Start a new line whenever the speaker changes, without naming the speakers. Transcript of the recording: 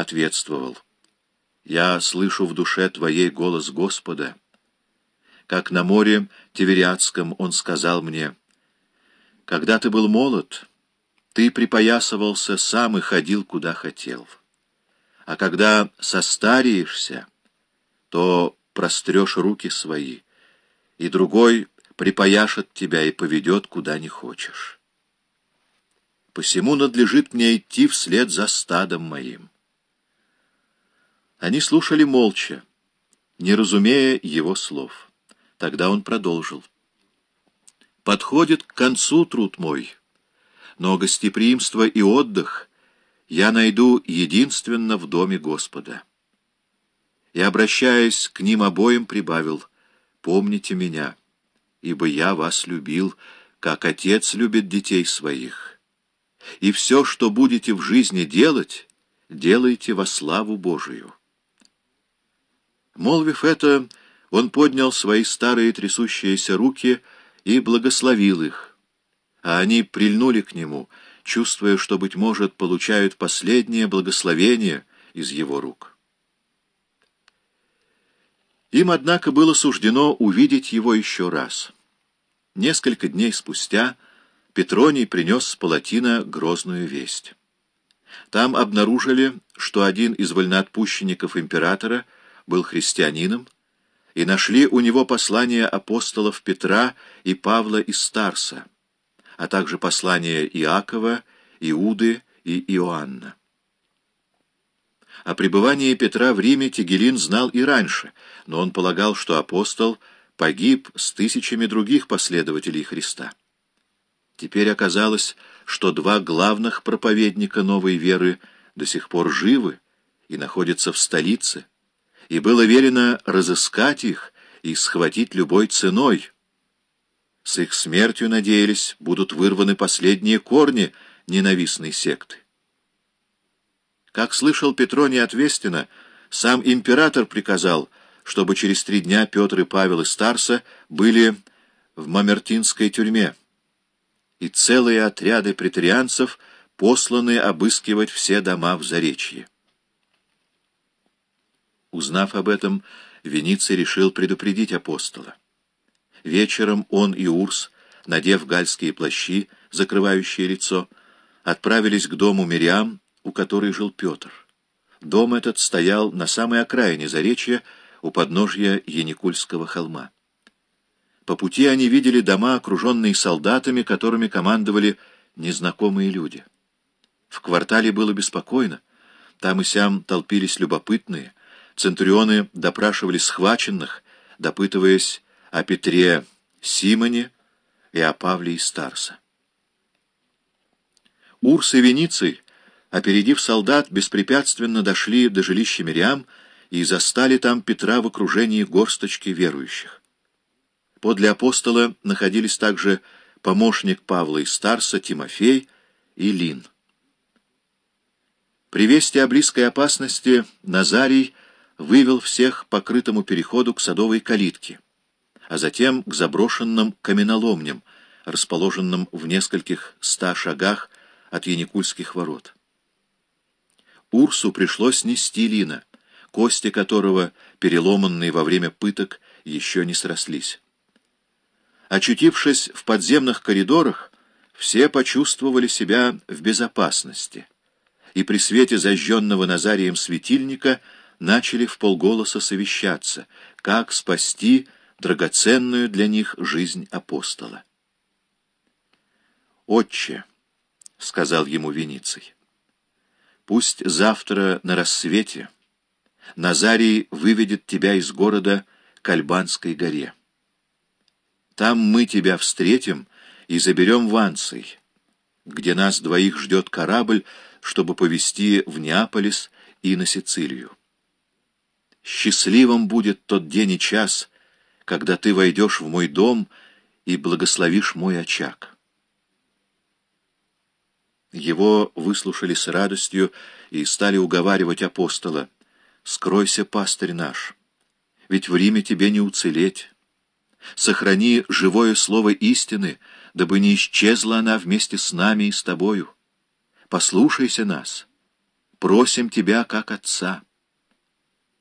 ответствовал, «Я слышу в душе твоей голос Господа». Как на море Тевериадском он сказал мне, «Когда ты был молод, ты припоясывался сам и ходил, куда хотел. А когда состареешься, то прострешь руки свои, и другой припояшет тебя и поведет, куда не хочешь. Посему надлежит мне идти вслед за стадом моим». Они слушали молча, не разумея его слов. Тогда он продолжил. «Подходит к концу труд мой, но гостеприимство и отдых я найду единственно в доме Господа». И, обращаясь к ним обоим, прибавил, «Помните меня, ибо я вас любил, как отец любит детей своих. И все, что будете в жизни делать, делайте во славу Божию». Молвив это, он поднял свои старые трясущиеся руки и благословил их, а они прильнули к нему, чувствуя, что, быть может, получают последнее благословение из его рук. Им, однако, было суждено увидеть его еще раз. Несколько дней спустя Петроний принес с Палатина грозную весть. Там обнаружили, что один из вольноотпущенников императора — был христианином, и нашли у него послания апостолов Петра и Павла из Старса, а также послания Иакова, Иуды и Иоанна. О пребывании Петра в Риме Тигелин знал и раньше, но он полагал, что апостол погиб с тысячами других последователей Христа. Теперь оказалось, что два главных проповедника новой веры до сих пор живы и находятся в столице, и было велено разыскать их и схватить любой ценой. С их смертью, надеялись, будут вырваны последние корни ненавистной секты. Как слышал Петроний от Вестина, сам император приказал, чтобы через три дня Петр и Павел из Старса были в Мамертинской тюрьме, и целые отряды претарианцев посланы обыскивать все дома в Заречье. Узнав об этом, Вениций решил предупредить апостола. Вечером он и Урс, надев гальские плащи, закрывающие лицо, отправились к дому Мириам, у которой жил Петр. Дом этот стоял на самой окраине Заречья, у подножья Яникульского холма. По пути они видели дома, окруженные солдатами, которыми командовали незнакомые люди. В квартале было беспокойно, там и сям толпились любопытные, Центурионы допрашивали схваченных, допытываясь о Петре Симоне и о Павле из Старса. Урс и Вениций, опередив солдат, беспрепятственно дошли до жилища Мириам и застали там Петра в окружении горсточки верующих. Подле апостола находились также помощник Павла из Старса Тимофей и Лин. При вести о близкой опасности Назарий вывел всех по крытому переходу к садовой калитке, а затем к заброшенным каменоломням, расположенным в нескольких ста шагах от Яникульских ворот. Урсу пришлось нести Лина, кости которого, переломанные во время пыток, еще не срослись. Очутившись в подземных коридорах, все почувствовали себя в безопасности, и при свете зажженного Назарием светильника — начали в полголоса совещаться, как спасти драгоценную для них жизнь апостола. «Отче», — сказал ему Вениций, — «пусть завтра на рассвете Назарий выведет тебя из города к Альбанской горе. Там мы тебя встретим и заберем в Анций, где нас двоих ждет корабль, чтобы повезти в Неаполис и на Сицилию. Счастливым будет тот день и час, когда ты войдешь в мой дом и благословишь мой очаг. Его выслушали с радостью и стали уговаривать апостола. «Скройся, пастырь наш, ведь в Риме тебе не уцелеть. Сохрани живое слово истины, дабы не исчезла она вместе с нами и с тобою. Послушайся нас, просим тебя как отца».